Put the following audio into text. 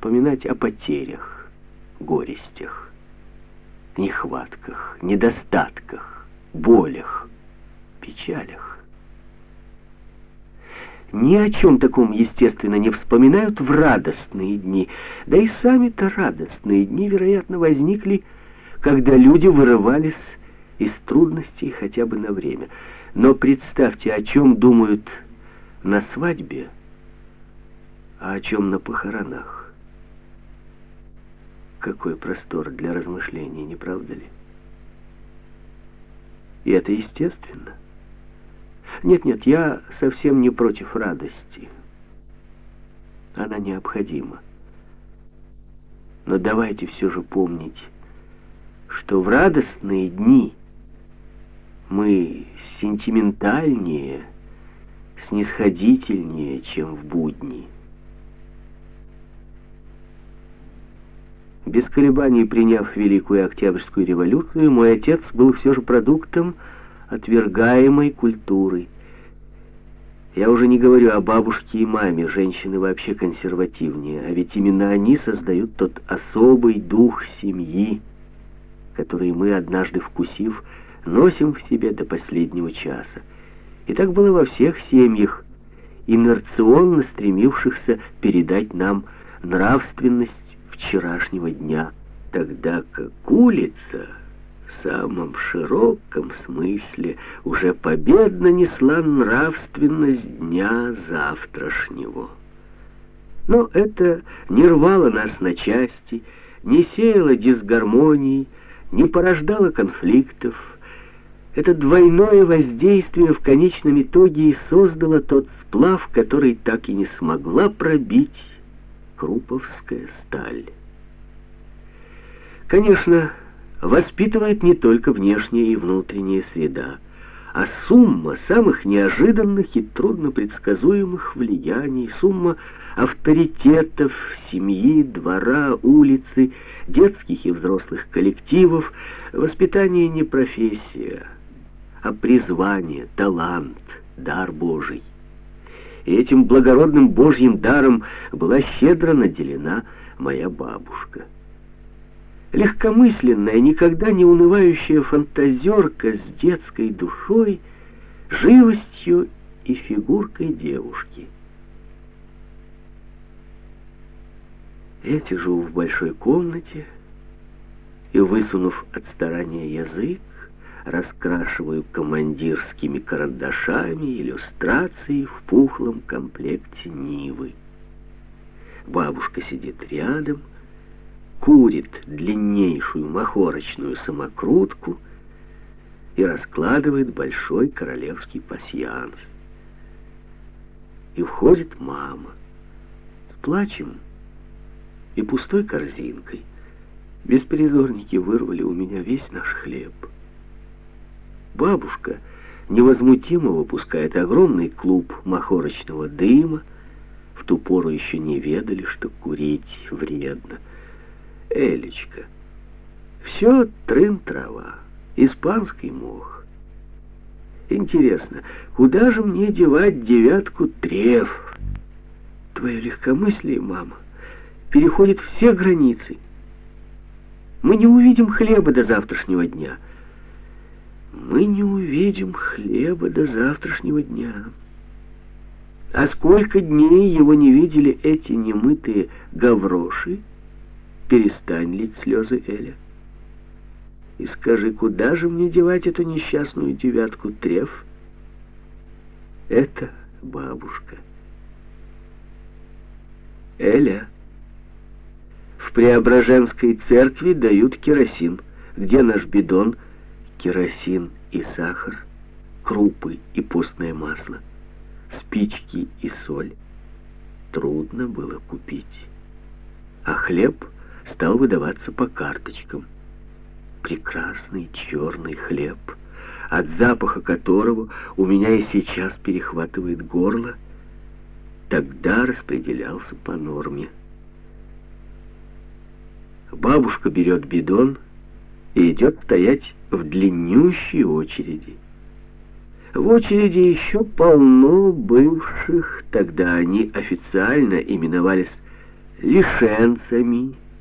вспоминать о потерях, горестях, нехватках, недостатках, болях, печалях. Ни о чем таком, естественно, не вспоминают в радостные дни. Да и сами-то радостные дни, вероятно, возникли, когда люди вырывались из трудностей хотя бы на время. Но представьте, о чем думают на свадьбе, а о чем на похоронах. Какой простор для размышлений, не правда ли? И это естественно. Нет-нет, я совсем не против радости. Она необходима. Но давайте все же помнить, что в радостные дни мы сентиментальнее, снисходительнее, чем в будни. Без колебаний приняв Великую Октябрьскую революцию, мой отец был все же продуктом отвергаемой культуры. Я уже не говорю о бабушке и маме, женщины вообще консервативнее, а ведь именно они создают тот особый дух семьи, который мы, однажды вкусив, носим в себе до последнего часа. И так было во всех семьях, инерционно стремившихся передать нам нравственность вчерашнего дня, тогда как улица в самом широком смысле уже победно несла нравственность дня завтрашнего. Но это не рвало нас на части, не сеяло дисгармонии, не порождало конфликтов. Это двойное воздействие в конечном итоге и создало тот сплав, который так и не смогла пробить круповская сталь. Конечно, воспитывает не только внешняя и внутренняя среда, а сумма самых неожиданных и труднопредсказуемых влияний, сумма авторитетов семьи, двора, улицы, детских и взрослых коллективов. Воспитание не профессия, а призвание, талант, дар Божий. И этим благородным Божьим даром была щедро наделена моя бабушка легкомысленная, никогда не унывающая фантазерка с детской душой, живостью и фигуркой девушки. Я сижу в большой комнате и, высунув от старания язык, раскрашиваю командирскими карандашами иллюстрации в пухлом комплекте Нивы. Бабушка сидит рядом, курит длиннейшую махорочную самокрутку и раскладывает большой королевский пасьянс. И входит мама с плачем и пустой корзинкой. Беспризорники вырвали у меня весь наш хлеб. Бабушка невозмутимо выпускает огромный клуб махорочного дыма, в ту пору еще не ведали, что курить вредно. Элечка. Все трын-трава, испанский мох. Интересно, куда же мне девать девятку треф? Твое легкомыслие, мама, переходит все границы. Мы не увидим хлеба до завтрашнего дня. Мы не увидим хлеба до завтрашнего дня. А сколько дней его не видели эти немытые гавроши? Перестань лить слезы, Эля. И скажи, куда же мне девать эту несчастную девятку треф? Это бабушка. Эля, в Преображенской церкви дают керосин. Где наш бидон? Керосин и сахар, крупы и постное масло, спички и соль. Трудно было купить. А хлеб — стал выдаваться по карточкам. Прекрасный черный хлеб, от запаха которого у меня и сейчас перехватывает горло, тогда распределялся по норме. Бабушка берет бидон и идет стоять в длиннющей очереди. В очереди еще полно бывших, тогда они официально именовались лишенцами,